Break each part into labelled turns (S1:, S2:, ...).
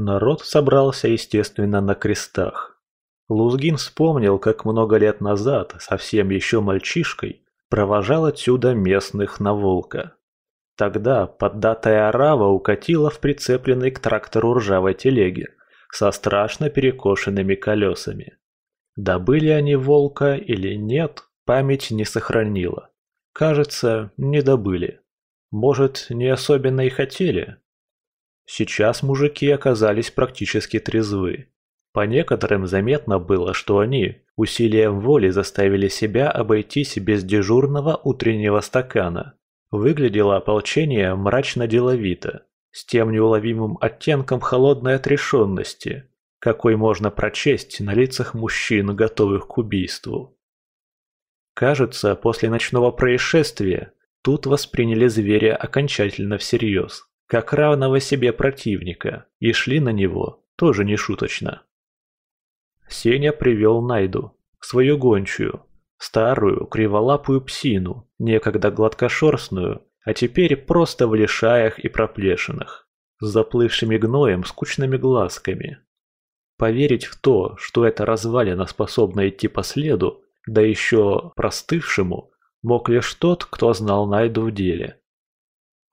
S1: Народ собрался, естественно, на крестах. Лузгин вспомнил, как много лет назад, совсем еще мальчишкой, провожал отсюда местных на волка. Тогда поддатая орава укатила в прицепленной к трактору ржавой телеге со страшно перекошенными колесами. Добыли они волка или нет, память не сохранила. Кажется, не добыли. Может, не особенно и хотели. Сейчас мужики оказались практически трезвы. По некоторым заметно было, что они усилием воли заставили себя обойтись без дежурного утреннего стакана. Выглядело ополчение мрачно-деловито, с тем неуловимым оттенком холодной отрешенности, какой можно прочесть на лицах мужчин, готовых к убийству. Кажется, после ночного происшествия тут восприняли зверя окончательно всерьез как равного себе противника, и шли на него тоже не шуточно. Сеня привел Найду, свою гончую, старую криволапую псину, некогда гладкошерстную, а теперь просто в лишаях и проплешинах, с заплывшими гноем скучными глазками. Поверить в то, что эта развалина способна идти по следу, да еще простывшему, мог лишь тот, кто знал Найду в деле.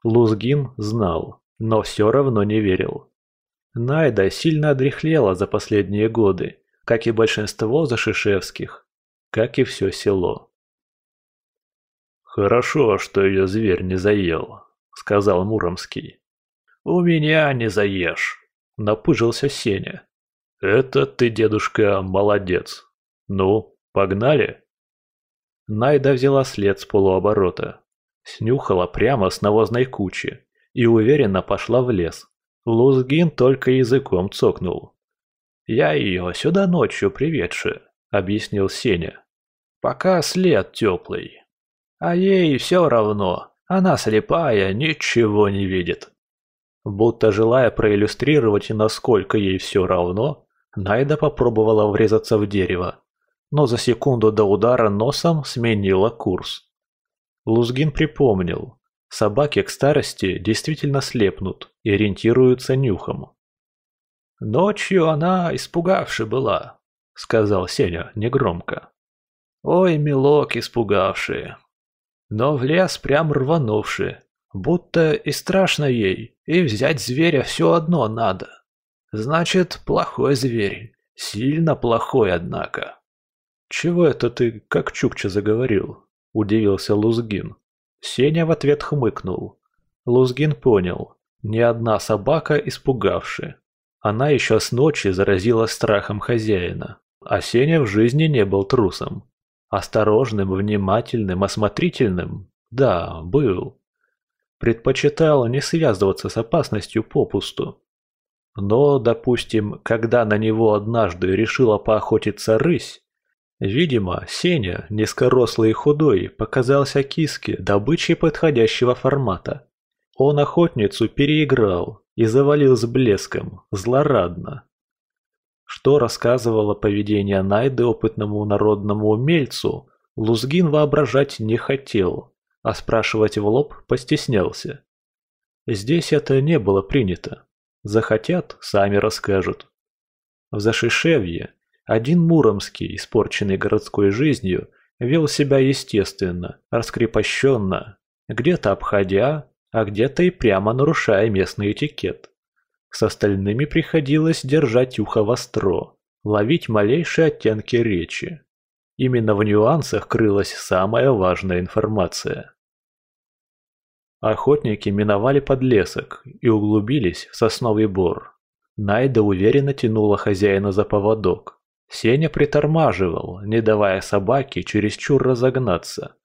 S1: Лузгин знал, но все равно не верил. Найда сильно одряхлела за последние годы, как и большинство зашишевских, как и все село.
S2: «Хорошо, что ее зверь не заел», — сказал Муромский. «У меня не заешь», — напыжился Сеня. «Это ты, дедушка, молодец. Ну, погнали?»
S1: Найда взяла след с полуоборота. Снюхала прямо с навозной кучи и уверенно пошла в лес. Лузгин только языком цокнул. «Я ее сюда ночью приведши», — объяснил Сеня. «Пока след теплый. А ей все равно, она слепая, ничего не видит». Будто желая проиллюстрировать, насколько ей все равно, Найда попробовала врезаться в дерево, но за секунду до удара носом сменила курс. Лузгин припомнил. Собаки к старости действительно слепнут и ориентируются нюхом. «Ночью она испугавши была», — сказал Сеня негромко. «Ой, милок испугавший. Но в лес прям рванувший, будто и страшно ей, и взять зверя все одно надо. Значит, плохой зверь, сильно плохой, однако». «Чего это ты, как Чукча, заговорил?» – удивился Лузгин. Сеня в ответ хмыкнул. Лузгин понял. Ни одна собака испугавши. Она еще с ночи заразила страхом хозяина. А Сеня в жизни не был трусом. Осторожным, внимательным, осмотрительным – да, был. Предпочитал не связываться с опасностью попусту. Но, допустим, когда на него однажды решила поохотиться рысь, Видимо, Сеня, низкорослый и худой, показался киске добычей подходящего формата. Он охотницу переиграл и завалил с блеском, злорадно. Что рассказывало поведение Найды опытному народному умельцу, Лузгин воображать не хотел, а спрашивать в лоб постеснялся. Здесь это не было принято. Захотят, сами расскажут. В Зашишевье один Муромский, испорченный городской жизнью, вел себя естественно, раскрепощенно, где-то обходя, а где-то и прямо нарушая местный этикет. С остальными приходилось держать ухо востро, ловить малейшие оттенки речи. Именно в нюансах крылась самая важная информация. Охотники миновали подлесок и углубились в сосновый бор. Найда уверенно тянула хозяина за поводок. Сеня притормаживал, не давая собаке чересчур разогнаться.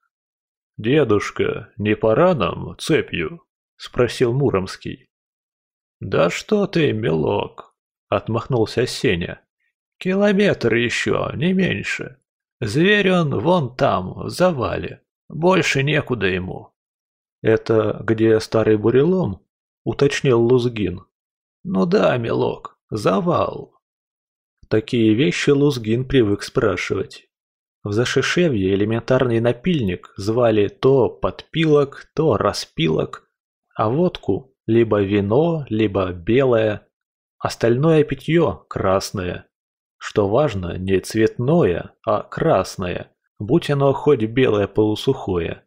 S1: «Дедушка, не пора нам цепью?» – спросил Муромский. «Да что ты, милок!» – отмахнулся Сеня. «Километр еще, не меньше. Зверь он вон там, в завале. Больше некуда ему». «Это где старый бурелом?» – уточнил Лузгин. «Ну да, милок, завал». Такие вещи Лузгин привык спрашивать. В Зашишевье элементарный напильник звали то подпилок, то распилок, а водку либо вино, либо белое. Остальное питье красное. Что важно, не цветное, а красное, будь оно хоть белое полусухое.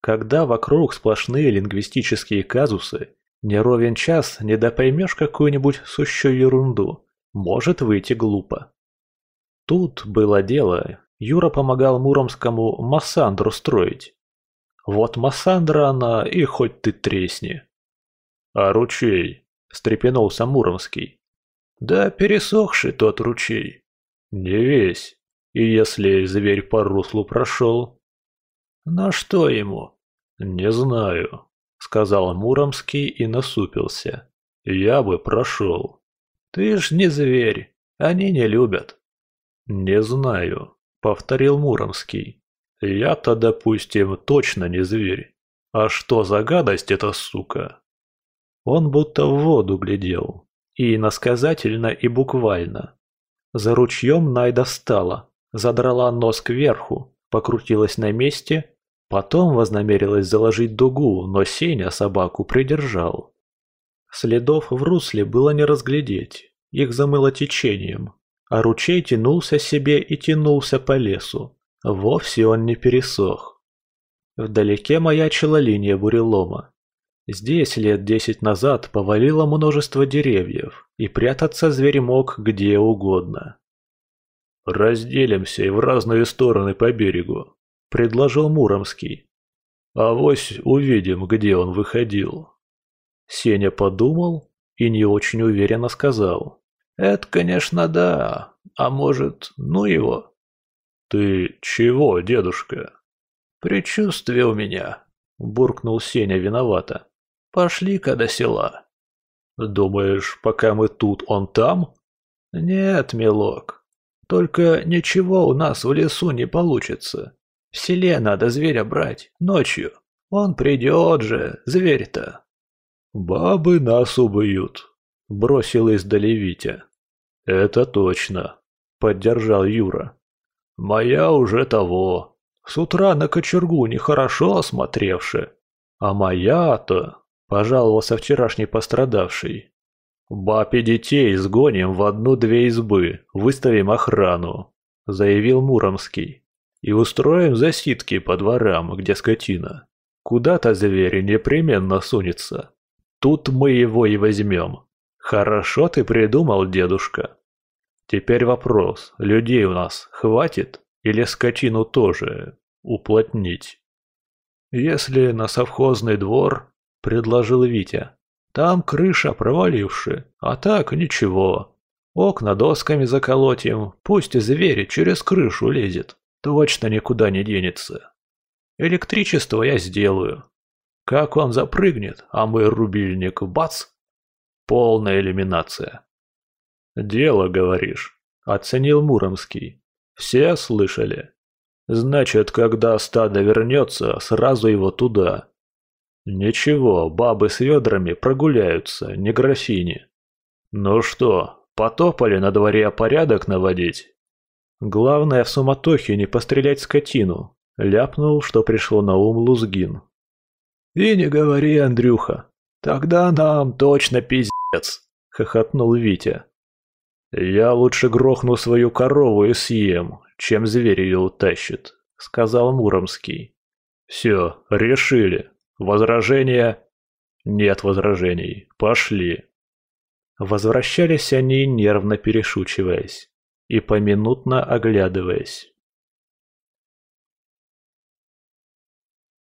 S1: Когда вокруг сплошные лингвистические казусы, не ровен час не допоймешь какую-нибудь сущую ерунду, может выйти глупо. Тут было дело, Юра помогал Муромскому Массандру строить. Вот Массандра она и хоть ты тресни.
S2: А ручей? встрепенулся Муромский.
S1: Да пересохший тот ручей.
S2: Не весь. И если зверь по руслу прошел?
S1: На что ему?
S2: Не знаю, сказал Муромский и насупился. Я бы прошел.
S1: Ты ж не зверь, они не любят.
S2: Не знаю, повторил Муромский. Я-то, допустим, точно не зверь. А что за гадость эта сука?
S1: Он будто в воду глядел. И иносказательно, и буквально. За ручьем Найда встала, задрала нос кверху, покрутилась на месте, потом вознамерилась заложить дугу, но Сеня собаку придержал. Следов в русле было не разглядеть, их замыло течением, а ручей тянулся себе и тянулся по лесу. Вовсе он не пересох. Вдалеке маячила линия бурелома. Здесь лет десять назад повалило множество деревьев, и прятаться зверь мог где угодно.
S2: «Разделимся и в разные стороны по берегу», — предложил Муромский. «Авось увидим, где он выходил».
S1: Сеня подумал и не очень уверенно сказал. «Это, конечно, да. А может, ну его?»
S2: «Ты чего, дедушка?»
S1: «Предчувствие у меня», — буркнул Сеня виновато. Пошли-ка до села.
S2: Думаешь, пока мы тут, он там?
S1: Нет, милок. Только ничего у нас в лесу не получится. В селе надо зверя брать, ночью. Он придет же, зверь-то.
S2: Бабы нас убьют, бросил издали Витя. Это точно, поддержал Юра. Моя уже того. С утра на кочергу нехорошо осмотревши. А моя-то Пожаловался вчерашний пострадавший. «Баб и детей сгоним в одну-две избы, выставим охрану», – заявил Муромский. «И устроим засидки по дворам, где скотина. Куда-то зверь непременно сунется. Тут мы его и возьмем. Хорошо ты придумал, дедушка. Теперь вопрос, людей у нас хватит или скотину тоже уплотнить? Если на совхозный двор, предложил Витя. «Там крыша провалившая, а так ничего. Окна досками заколотим, пусть и зверь через крышу лезет, точно никуда не денется. Электричество я сделаю. Как он запрыгнет, а мой рубильник бац! Полная элиминация». «Дело, говоришь», — оценил Муромский. «Все слышали?» «Значит, когда стадо вернется, сразу его туда, Ничего, бабы с ведрами прогуляются, не графини. Ну что, потопали на дворе порядок наводить? Главное в суматохе не пострелять скотину, ляпнул, что пришло на ум Лузгин. И не говори, Андрюха, тогда нам точно пиздец, хохотнул Витя. Я лучше грохну свою корову и съем, чем зверь ее утащит, сказал Муромский. Все, решили. Возражения? Нет возражений. Пошли. Возвращались они, нервно перешучиваясь и поминутно оглядываясь.